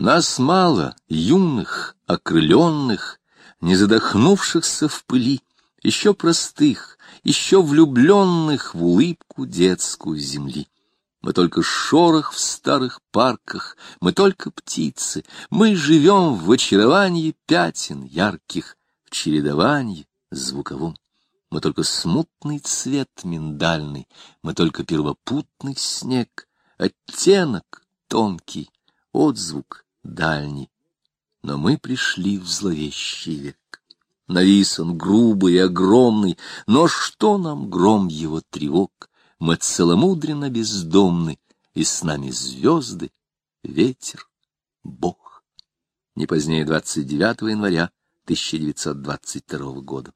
Нас мало, юных, окрыленных, не задохнувшихся в пыли, еще простых, еще влюбленных в улыбку детскую земли. Мы только шорох в старых парках, мы только птицы, мы живем в очаровании пятен ярких, в чередовании звуковом. Мы только смутный цвет миндальный, мы только первопутный снег, оттенок тонкий, отзвук дальний. Но мы пришли в зловещий век. Навис он грубый и огромный, но что нам гром его тревог? Мы целомудренно бездомны, и с нами звезды, ветер, Бог. Не позднее 29 января 1922 года.